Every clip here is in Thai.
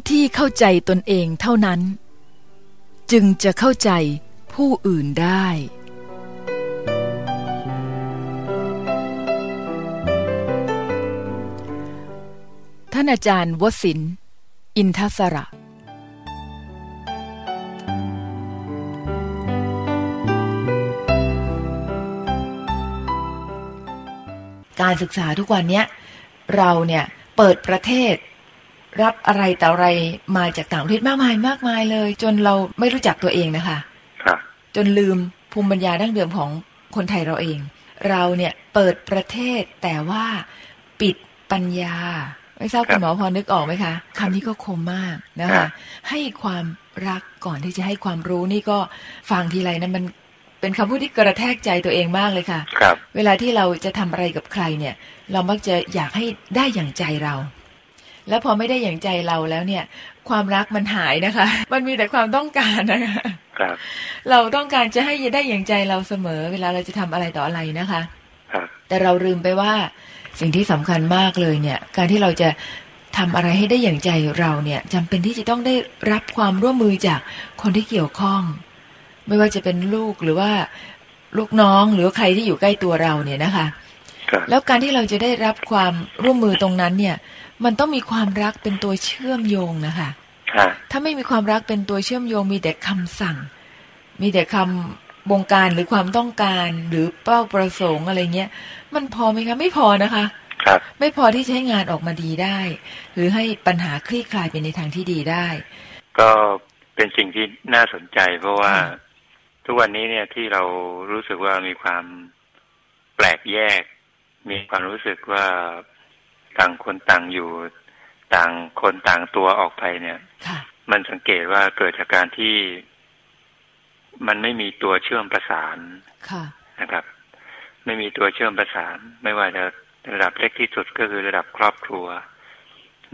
้ที่เข้าใจตนเองเท่านั้น จึงจะเข้าใจผู้อื่นได้ท่านอาจารย์วสิน อินทศระการศึกษาทุกวันนี้เราเนี่ยเปิดประเทศ รับอะไรแต่อะไรมาจากต่างประเทศมากมายมากมายเลย จนเราไม่รู้จักตัวเองนะคะครับจนลืมภูมิปัญญาดั้งเดิมของคนไทยเราเอง เราเนี่ยเปิดประเทศแต่ว่าปิดปัญญา ไม่ทราบครับคุณหมอพอนึกออกไหมคะคำนี้ก็คมมากนะครัคะบให้ความรักก่อนที่จะให้ความรู้นี่ก็ฟังทีไรนะมันเป็นคำพูดที่กระแทกใจตัวเองมากเลยค่ะครับ เวลาที่เราจะทำอะไรกับใครเนี่ย เรามักจะอยากให้ได้อย่างใจเรา แล้วพอไม่ได้อย่างใจเราแล้วเนี่ย ความรักมันหายนะคะ มันมีแต่ความต้องการนะคะครับ เราต้องการจะให้ได้อย่างใจเราเสมอ เวลาเราจะทำอะไรต่ออะไรนะคะครับแต่เราลืมไปว่าสิ่งที่สำคัญมากเลยเนี่ย การที่เราจะทำอะไรให้ได้อย่างใจเราเนี่ยจำเป็นที่จะต้องได้รับความร่วมมือจากคนที่เกี่ยวข้อง ไม่ว่าจะเป็นลูกหรือว่าลูกน้องหรือว่าใครที่อยู่ใกล้ตัวเราเนี่ยนะคะครับแล้วการที่เราจะได้รับความร่วมมือตรงนั้นเนี่ย มันต้องมีความรักเป็นตัวเชื่อมโยงนะคะฮะถ้าไม่มีความรักเป็นตัวเชื่อมโยง มีแต่คำสั่ง มีแต่คำบงการหรือความต้องการหรือเป้าประสงค์อะไรเงี้ย มันพอไหมคะ ไม่พอนะคะครับไม่พอที่จะให้งานออกมาดีได้ หรือให้ปัญหาคลี่คลายไปในทางที่ดีได้ ก็เป็นสิ่งที่น่าสนใจ เพราะว่าค่ะทุกวันนี้เนี่ยที่เรารู้สึกว่ามีความแปลกแยก มีความรู้สึกว่า ต่างคนต่างอยู่ ต่างคนต่างตัวออกไปเนี่ยค่ะมันสังเกตว่าเกิดจากการที่มันไม่มีตัวเชื่อมประสานค่ะนะครับ ไม่มีตัวเชื่อมประสาน ไม่ว่าจะระดับเล็กที่สุดก็คือระดับครอบครัว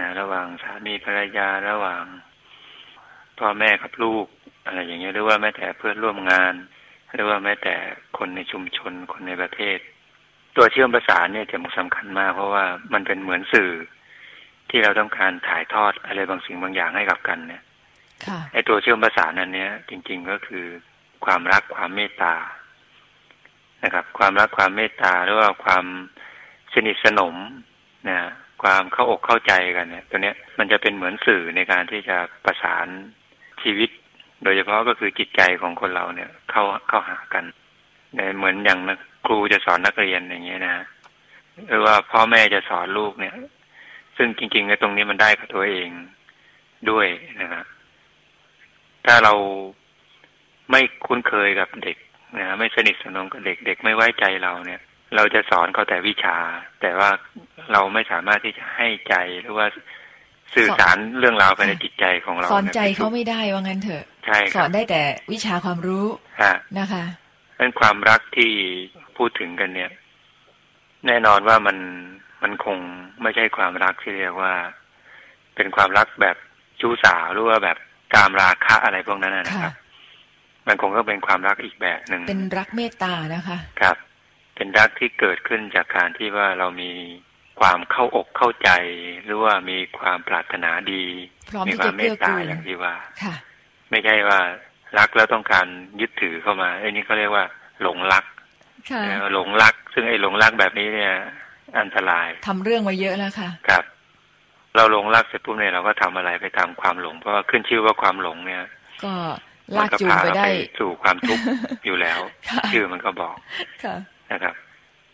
นะระหว่างสามีภรรยาระหว่างพ่อแม่กับลูก อะไรอย่างเงี้ยหรือว่าแม้แต่เพื่อนร่วมงาน หรือว่าแม้แต่คนในชุมชนคนในประเทศ ตัวเชื่อมประสานเนี่ยจะสำคัญมาก เพราะว่ามันเป็นเหมือนสื่อที่เราต้องการถ่ายทอดอะไรบางสิ่งบางอย่างให้กับกันเนี่ยค่ะไอ้ตัวเชื่อมประสานนั้นเนี้ยจริง ๆก็คือความรักความเมตตานะครับ ความรักความเมตตาหรือว่าความสนิทสนมนะความเข้าอกเข้าใจกันเนี่ย ตัวเนี้ยมันจะเป็นเหมือนสื่อในการที่จะประสานชีวิต โดยเฉพาะก็คือจิตใจของคนเราเนี่ย เข้าเข้าหากันเนี่ยเหมือนอย่างนัก ครูจะสอนนักเรียนอย่างเงี้ยนะหรือว่าพ่อแม่จะสอนลูกเนี่ย ซึ่งจริงๆในตรงนี้มันได้กับตัวเองด้วยนะครับถ้าเราไม่คุ้นเคยกับเด็กนะไม่สนิทสนมกับเด็กเด็กไม่ไว้ใจเราเนี่ย เราจะสอนเขาแต่วิชา แต่ว่าเราไม่สามารถที่จะให้ใจหรือว่าสื่อสารเรื่องราวภายในจิตใจของเรา สอนใจนี่ยเขาไม่ได้ว่างั้นเถอะ ใช่สครัอบนได้แต่วิชาความรู้ฮะนะคะ เป็นความรักที่พูดถึงกันเนี่ย แน่นอนว่ามันมันคงไม่ใช่ความรักที่เรียกว่า เป็นความรักแบบชู้สาวหรือว่าแบบกามราคะอะไรพวกนั้นนะนะค่ะครับ มันคงก็เป็นความรักอีกแบบหนึ่งเป็นรักเมตตานะคะ ครับ เป็นรักที่เกิดขึ้นจากการที่ว่าเรามีความเข้าอกเข้าใจ หรือว่ามีความปรารถนาดีพร้อมมีที่ควาจะมเกื้เมอตกูตาลอย่างที่ว่าค่ะไม่ใช่ว่า รักแล้วต้องการยึดถือเข้ามาไอ้นี่เขาเรียกว่า หลงรักค่ะเอ่อหลงรัก ซึ่งไอ้หลงรักแบบนี้เนี่ย อันตรายทำเรื่องมาเยอะแล้วค่ะ ครับ เราหลงรักเสร็จปุ๊บเนี่ยเราก็ทำอะไรไปตามความหลง เพราะว่าขึ้นชื่อว่าความหลงเนี่ย ก็มัลากก็จูงพาไปเราได้ไปสู่ความทุกข์อยู่แล้วค่ะชื่อมันก็บอกค่ะนะครับ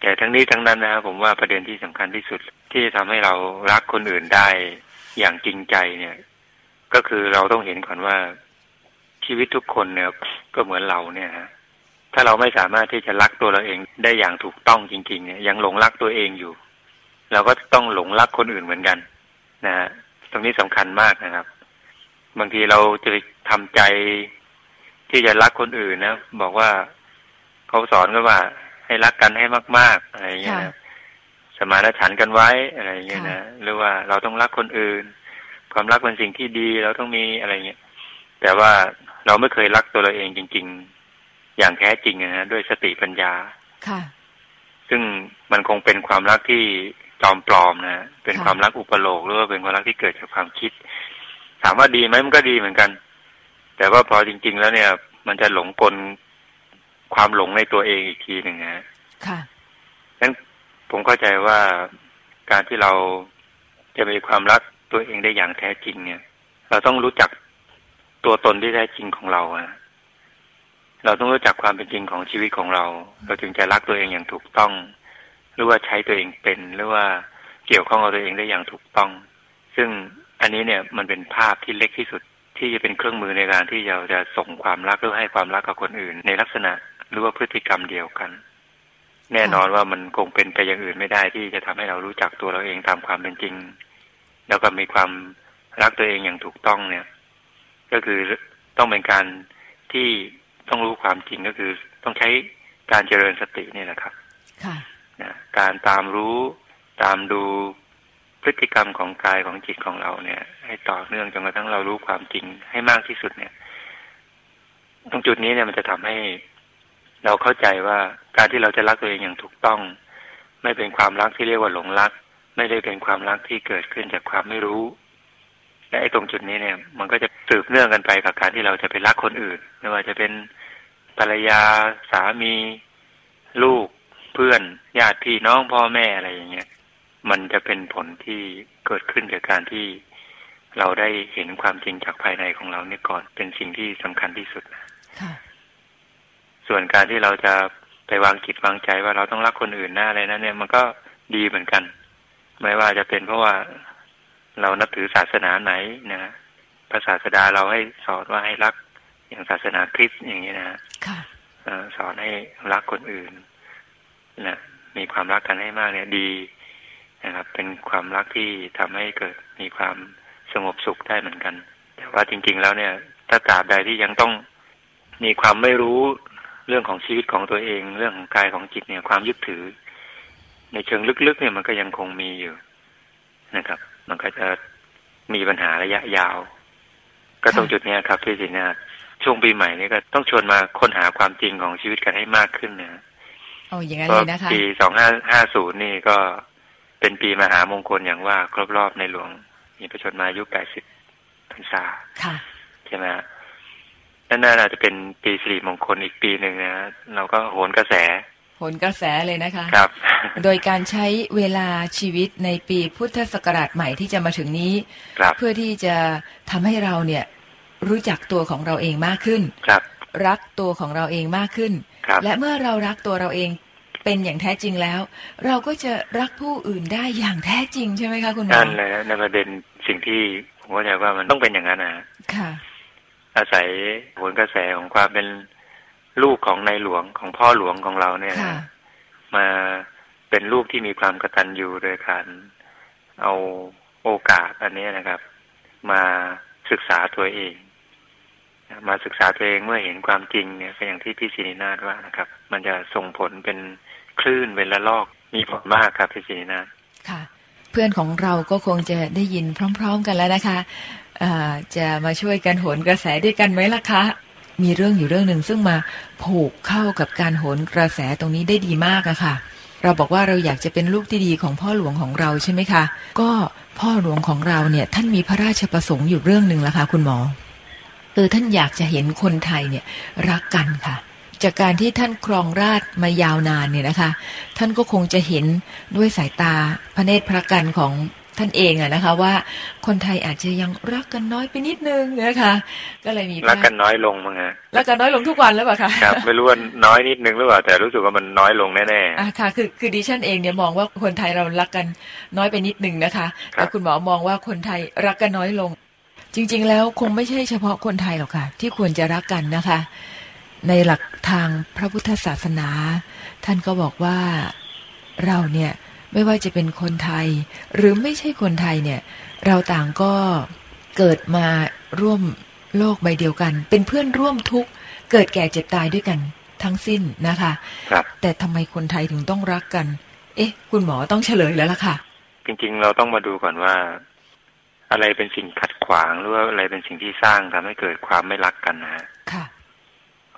แต่ทั้งนี้ทั้งนั้นนะครับผมว่าประเด็นที่สำคัญที่สุดที่จะทำให้เรารักคนอื่นได้อย่างจริงใจเนี่ย ก็คือเราต้องเห็นก่อนว่า ชีวิตทุกคนเนี่ยก็เหมือนเราเนี่ยฮะถ้าเราไม่สามารถที่จะรักตัวเราเองได้อย่างถูกต้องจริง ๆ เนี่ย ยังหลงรักตัวเองอยู่ เราก็ต้องหลงรักคนอื่นเหมือนกัน นะฮะตรงนี้สำคัญมากนะครับ บางทีเราจะทำใจที่จะรักคนอื่นนะบอกว่าเขาสอนกันว่า ให้รักกันให้มาก ๆ อะไรอย่างเงี้ยค่ะนะสมานฉันท์กันไว้อะไรอย่างเงี้ยค่ะนะหรือว่าเราต้องรักคนอื่น ความรักเป็นสิ่งที่ดีเราต้องมีอะไรเงี้ยแต่ว่า เราไม่เคยรักตัวเราเองจริง ๆ อย่างแท้จริงนะฮะด้วยสติปัญญา ค่ะ ซึ่งมันคงเป็นความรักที่จอมปลอมนะเป็นค่ะความรักอุปโลกหรือว่าเป็นความรักที่เกิดจากความคิด ถามว่าดีไหมมันก็ดีเหมือนกัน แต่ว่าพอจริง ๆ แล้วเนี่ย มันจะหลงกลความหลงในตัวเองอีกทีหนึ่งนะค่ะนั้นผมเข้าใจว่าการที่เราจะมีความรักตัวเองได้อย่างแท้จริงเนี่ย เราต้องรู้จัก ตัวตนที่แท้จริงของเราอะเราต้องรู้จักความเป็นจริงของชีวิตของเรา เราจึงจะรักตัวเองอย่างถูกต้อง หรือว่าใช้ตัวเองเป็น หรือว่าเกี่ยวข้องกับตัวเองได้อย่างถูกต้อง ซึ่งอันนี้เนี่ยมันเป็นภาพที่เล็กที่สุดที่จะเป็นเครื่องมือในการที่เราจะส่งความรักหรือให้ความรักกับคนอื่น ในลักษณะหรือว่าพฤติกรรมเดียวกัน แน่นอนว่ามันคงเป็นไปอย่างอื่นไม่ได้ที่จะทำให้เรารู้จักตัวเราเองตามความเป็นจริง แล้วก็มีความรักตัวเองอย่างถูกต้องเนี่ย ก็คือต้องเป็นการที่ต้องรู้ความจริงก็คือต้องใช้การเจริญสตินี่แหละครับค่ะนะการตามรู้ตามดูพฤติกรรมของกายของจิตของเราเนี่ย ให้ต่อเนื่องจนกระทั่งเรารู้ความจริงให้มากที่สุดเนี่ย ตรงจุดนี้เนี่ยมันจะทำให้เราเข้าใจว่าการที่เราจะรักตัวเองอย่างถูกต้อง ไม่เป็นความรักที่เรียกว่าหลงรัก ไม่ได้เป็นความรักที่เกิดขึ้นจากความไม่รู้ และไอ้ตรงจุดนี้เนี่ย มันก็จะสืบเนื่องกันไปกับการที่เราจะไปรักคนอื่น ไม่ว่าจะเป็นภรรยาสามีลูกเพื่อนญาติพี่น้องพ่อแม่อะไรอย่างเงี้ยมันจะเป็นผลที่เกิดขึ้นจากการที่เราได้เห็นความจริงจากภายในของเราเนี่ยก่อนเป็นสิ่งที่สำคัญที่สุดนะส่วนการที่เราจะไปวางจิตวางใจว่าเราต้องรักคนอื่นหน้าอะไรนั้นเนี่ยมันก็ดีเหมือนกัน ไม่ว่าจะเป็นเพราะว่า เรานับถือศาสนาไหนนะพระศาสดาเราให้สอนว่าให้รักอย่างศาสนาคริสต์อย่างนี้นะสอนให้รักคนอื่นนะมีความรักกันให้มากเนี่ยดีนะครับ เป็นความรักที่ทำให้เกิดมีความสงบสุขได้เหมือนกัน แต่ว่าจริง ๆ แล้วเนี่ย ถ้าตราบใดที่ยังต้องมีความไม่รู้เรื่องของชีวิตของตัวเอง เรื่องของกายของจิตเนี่ย ความยึดถือ ในเชิงลึกๆเนี่ยมันก็ยังคงมีอยู่นะครับ มันก็จะมีปัญหาระยะยาว ก็ตรงจุดนี้ครับพี่สินาช่วงปีใหม่นี้ก็ต้องชวนมาค้นหาความจริงของชีวิตกันให้มากขึ้นนะโอ้อย่างนั้นเลยนะคะปีสองห้าห้าศูนย์นี่ก็เป็นปีมหามงคลอย่างว่าครบรอบในหลวงมีประชนมาอายุแปดสิบพรรษาค่ะใช่ไหมนั่นน่าจะเป็นปีสิริมงคลอีกปีหนึ่งนะเราก็โหนกระแส โหนกระแสเลยนะคะครับ โดยการใช้เวลาชีวิตในปีพุทธศักราชใหม่ที่จะมาถึงนี้ เพื่อที่จะทำให้เราเนี่ยรู้จักตัวของเราเองมากขึ้น ครับ รักตัวของเราเองมากขึ้น และเมื่อเรารักตัวเราเองเป็นอย่างแท้จริงแล้ว เราก็จะรักผู้อื่นได้อย่างแท้จริงใช่ไหมคะคุณหมอนั่นเลยในประเด็นสิ่งที่ผมเข้าใจว่ามันต้องเป็นอย่างนั้นนะค่ะ อาศัยผลกระแสของความเป็น ลูกของในหลวงของพ่อหลวงของเราเนี่ยมาเป็นลูกที่มีความกตัญญูโดยการเอาโอกาสอันนี้นะครับ มาศึกษาตัวเอง มาศึกษาตัวเองเมื่อเห็นความจริงเนี่ยก็อย่างที่พี่ศินินาถว่านะครับ มันจะส่งผลเป็นคลื่นเป็นละลอกมีผลมากครับพี่ศินินาถค่ะ เพื่อนของเราก็คงจะได้ยินพร้อม ๆ กันแล้วนะคะะจะมาช่วยกันโหนกระแสด้วยกันไหมล่ะคะ มีเรื่องอยู่เรื่องหนึ่งซึ่งมาผูกเข้ากับการโหนกระแสตรงนี้ได้ดีมากอะค่ะ เราบอกว่าเราอยากจะเป็นลูกที่ดีของพ่อหลวงของเราใช่ไหมคะ ก็พ่อหลวงของเราเนี่ยท่านมีพระราชประสงค์อยู่เรื่องหนึ่งละค่ะคุณหมอเออท่านอยากจะเห็นคนไทยเนี่ยรักกันค่ะ จากการที่ท่านครองราชมายาวนานเนี่ยนะคะ ท่านก็คงจะเห็นด้วยสายตาพระเนตรพระกันของ ท่านเองอะนะคะ ว่าคนไทยอาจจะยังรักกันน้อยไปนิดนึงนะคะก็เลยมีรักกันน้อยลงมั้งฮะรักกันน้อยลงทุกวันแล้วเปล่าคะครับไม่รู้ว่าน้อยนิดนึงหรือเปล่าแต่รู้สึกว่ามันน้อยลงแน่ๆอ่าค่ะ คือคือดิฉันเองเนี่ยมองว่าคนไทยเรารักกันน้อยไปนิดนึงนะคะแต่คุณหมอมองว่าคนไทยรักกันน้อยลง จริง ๆ แล้วคงไม่ใช่เฉพาะคนไทยหรอกค่ะ ที่ควรจะรักกันนะคะ ในหลักทางพระพุทธศาสนา ท่านก็บอกว่าเราเนี่ย ไม่ว่าจะเป็นคนไทย หรือไม่ใช่คนไทยเนี่ย เราต่างก็เกิดมาร่วมโลกใบเดียวกัน เป็นเพื่อนร่วมทุกข์เกิดแก่เจ็บตายด้วยกันทั้งสิ้นนะคะครับแต่ทำไมคนไทยถึงต้องรักกัน เอ๊ะ คุณหมอต้องเฉลยแล้วล่ะค่ะ จริงๆ เราต้องมาดูก่อนว่า อะไรเป็นสิ่งขัดขวางหรือว่าอะไรเป็นสิ่งที่สร้างทำให้เกิดความไม่รักกันนะฮะค่ะ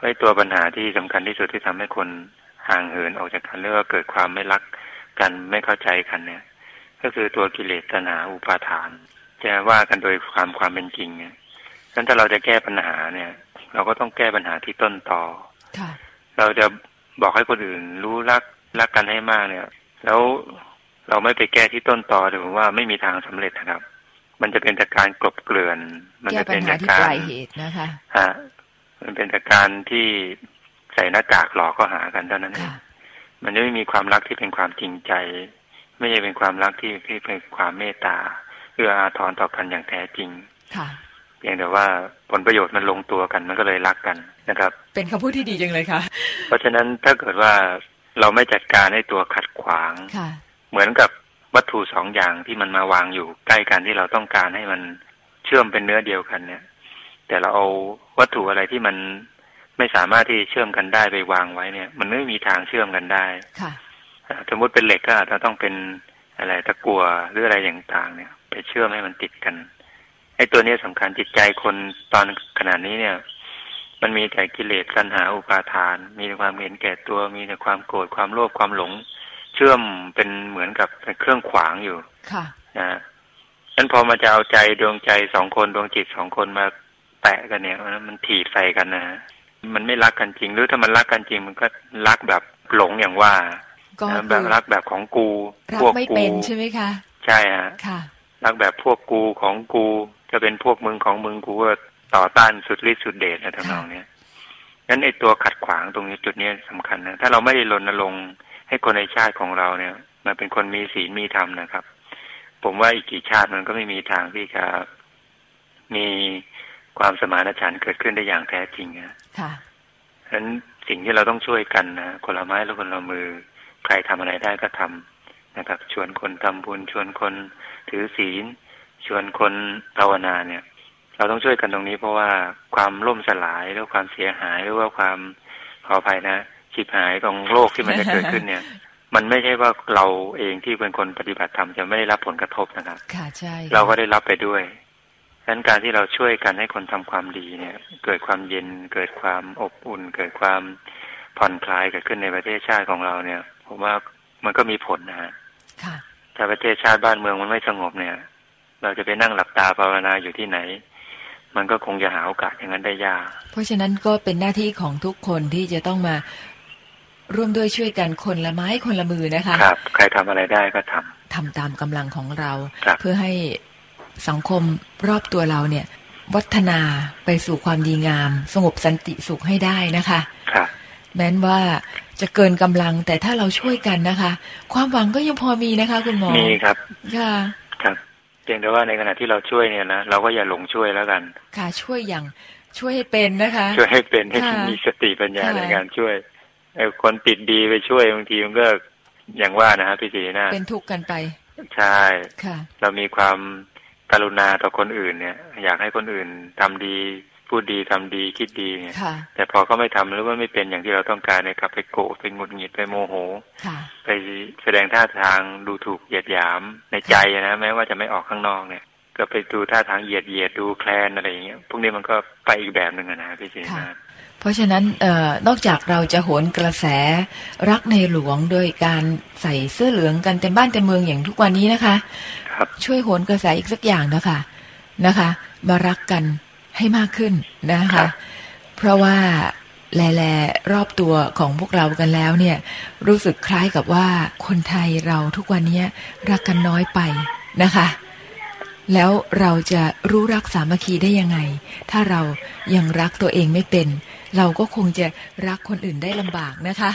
ไอ้ตัวปัญหาที่สำคัญที่สุดที่ทำให้คนห่างเหินออกจากกันเรียกว่าเกิดความไม่รัก กันไม่เข้าใจกันเนี่ย ก็คือตัวกิเลสตนาอุปาทาน จะว่ากันโดยความความเป็นจริงเนี่ยฉะนั้นถ้าเราจะแก้ปัญหาเนี่ย เราก็ต้องแก้ปัญหาที่ต้นต่อค่ะเราจะบอกให้คนอื่นรู้รักรักกันให้มากเนี่ย แล้วเราไม่ไปแก้ที่ต้นต่อถือว่าไม่มีทางสำเร็จนะครับ มันจะเป็นแต่การกลบเกลื่อน มันแก้จะปัเป็ญนหาแต่ที่กาปรลายเหตุนะคะฮะมันเป็นแต่การที่ใส่หน้ากากหลอกก็หากันเท่านั้นเองค่ะ มันจะไม่มีความรักที่เป็นความจริงใจ ไม่ใช่เป็นความรักที่ที่เป็นความเมตตาเอื้ออาทรต่อกันอย่างแท้จริงค่ะเพียงแต่ว่าผลประโยชน์มันลงตัวกันมันก็เลยรักกันนะครับ เป็นคำพูดที่ดีจังเลยค่ะ เพราะฉะนั้นถ้าเกิดว่าเราไม่จัดการให้ตัวขัดขวางค่ะเหมือนกับวัตถุสองอย่างที่มันมาวางอยู่ใกล้กันที่เราต้องการให้มันเชื่อมเป็นเนื้อเดียวกันเนี่ย แต่เราเอาวัตถุอะไรที่มัน ไม่สามารถที่เชื่อมกันได้ไปวางไว้เนี่ย มันไม่มีทางเชื่อมกันได้ค่ะอ่าสมมติเป็นเหล็กก็อาจจะต้องเป็นอะไรตะกัวหรืออะไรอย่างต่างเนี่ย ไปเชื่อมให้มันติดกันไอ้ตัวนี้สำคัญจิตใจคนตอนขนาดนี้เนี่ย มันมีแต่กิเลสตัณหาอุปาทาน มีแต่ความเห็นแก่ตัวมีแต่ความโกรธความโลภความหลง เชื่อมเป็นเหมือนกับเป็นเครื่องขวางอยู่ ค่ะนะฮะนั้นพอมาจะเอาใจดวงใจสองคนดวงจิตสองคนมาแตะกันเนี่ยมันมันถีบใส่กันนะฮะ มันไม่รักกันจริง หรือถ้ามันรักกันจริง มันก็รักแบบหลงอย่างว่าก็นะคืแบบอรักแบบของกูรักพวกไม่กูเป็นใช่ไหมคะใช่ฮะค่ะรักแบบพวกกูของกูจะเป็นพวกมึงของมึงกูก็ต่อต้านสุดฤทธิ์สุดเดชนะทำนองเนี้ยนั้นไอ้ตัวขัดขวางตรงนี้จุดนี้สำคัญนะถ้าเราไม่ได้รณรงค์ให้คนในชาติของเราเนี่ยมาเป็นคนมีศีลมีธรรมนะครับ ผมว่าอีกกี่ชาติมันก็ไม่มีทางที่จะมีความสมานฉันท์เกิดขึ้นได้อย่างแท้จริงนะ ค่ะฉะนั้นสิ่งที่เราต้องช่วยกันนะคนละไม้และคนละมือ ใครทำอะไรได้ก็ทำนะครับ ชวนคนทำบุญชวนคนถือศีล ชวนคนภาวนาเนี่ย เราต้องช่วยกันตรงนี้เพราะว่าความล่มสลายหรือความเสียหายหรือว่าความขออภัยนะฉิบหายของโลกที่มันจะเกิดขึ้นเนี่ย มันไม่ใช่ว่าเราเองที่เป็นคนปฏิบัติธรรมจะไม่ได้รับผลกระทบนะครับ ค่ะใช่ เราก็ได้รับไปด้วย ฉะนั้นการที่เราช่วยกันให้คนทำความดีเนี่ย เกิดความเย็นเกิดความอบอุ่น เกิดความผ่อนคลายเกิดขึ้นในประเทศชาติของเราเนี่ยผมว่ามันก็มีผลนะฮะค่ะถ้าประเทศชาติบ้านเมืองมันไม่สงบเนี่ย เราจะไปนั่งหลับตาภาวนาอยู่ที่ไหน มันก็คงจะหาโอกาสอย่างนั้นได้ยากเพราะฉะนั้นก็เป็นหน้าที่ของทุกคนที่จะต้องมาร่วมด้วยช่วยกันคนละไม้คนละมือนะคะ ครับ ใครทำอะไรได้ก็ทำทำตามกำลังของเราครับเพื่อให้ สังคมรอบตัวเราเนี่ย วัฒนาไปสู่ความดีงาม สงบสันติสุขให้ได้นะคะครับแม้นว่าจะเกินกำลังแต่ถ้าเราช่วยกันนะคะ ความหวังก็ยังพอมีนะคะ คุณหมอมีครับค่ะครับเพียงแต่ว่าในขณะที่เราช่วยเนี่ยนะเราก็อย่าหลงช่วยแล้วกัน ค่ะช่วยอย่างช่วยให้เป็นนะคะ ช่วยให้เป็นให้ค่ะมีสติปัญญาค่ะในการช่วยไอ้คนติดดีไปช่วยบางทีมันก็อย่างว่านะฮะพี่ศรีนะเป็นทุกข์กันไป ใช่ค่ะ เรามีความ กรุณาต่อคนอื่นเนี่ย อยากให้คนอื่นทำดีพูดดีทำดีคิดดีเนี่ยค่ะแต่พอเขาไม่ทำหรือว่าไม่เป็นอย่างที่เราต้องการเนี่ยกลับไปโกรธไปหงุดหงิดไปโมโหค่ะไปแสดงท่าทางดูถูกเหยียดหยามในใจนะแม้ว่าจะไม่ออกข้างนอกเนี่ย ก็ไปดูท่าทางเหยียดเหยียดดูแคลนอะไรอย่างเงี้ยพวกนี้มันก็ไปอีกแบบหนึ่งอะนะพี่ศรีค่ะนะ เพราะฉะนั้นเออนอกจากเราจะโหนกระแสรักในหลวงโดยการใส่เสื้อเหลืองกันเต็มบ้านเต็มเมืองอย่างทุกวันนี้นะคะครับช่วยโหนกระแสอีกสักอย่างนะคะนะคะ มารักกันให้มากขึ้นนะครัคะบเพราะว่าแลๆรอบตัวของพวกเรากันแล้วเนี่ย รู้สึกคล้ายกับว่าคนไทยเราทุกวันนี้รักกันน้อยไปนะคะ แล้วเราจะรู้รักสามัคคีได้ยังไง ถ้าเรายังรักตัวเองไม่เป็น เราก็คงจะรักคนอื่นได้ลำบากนะคะ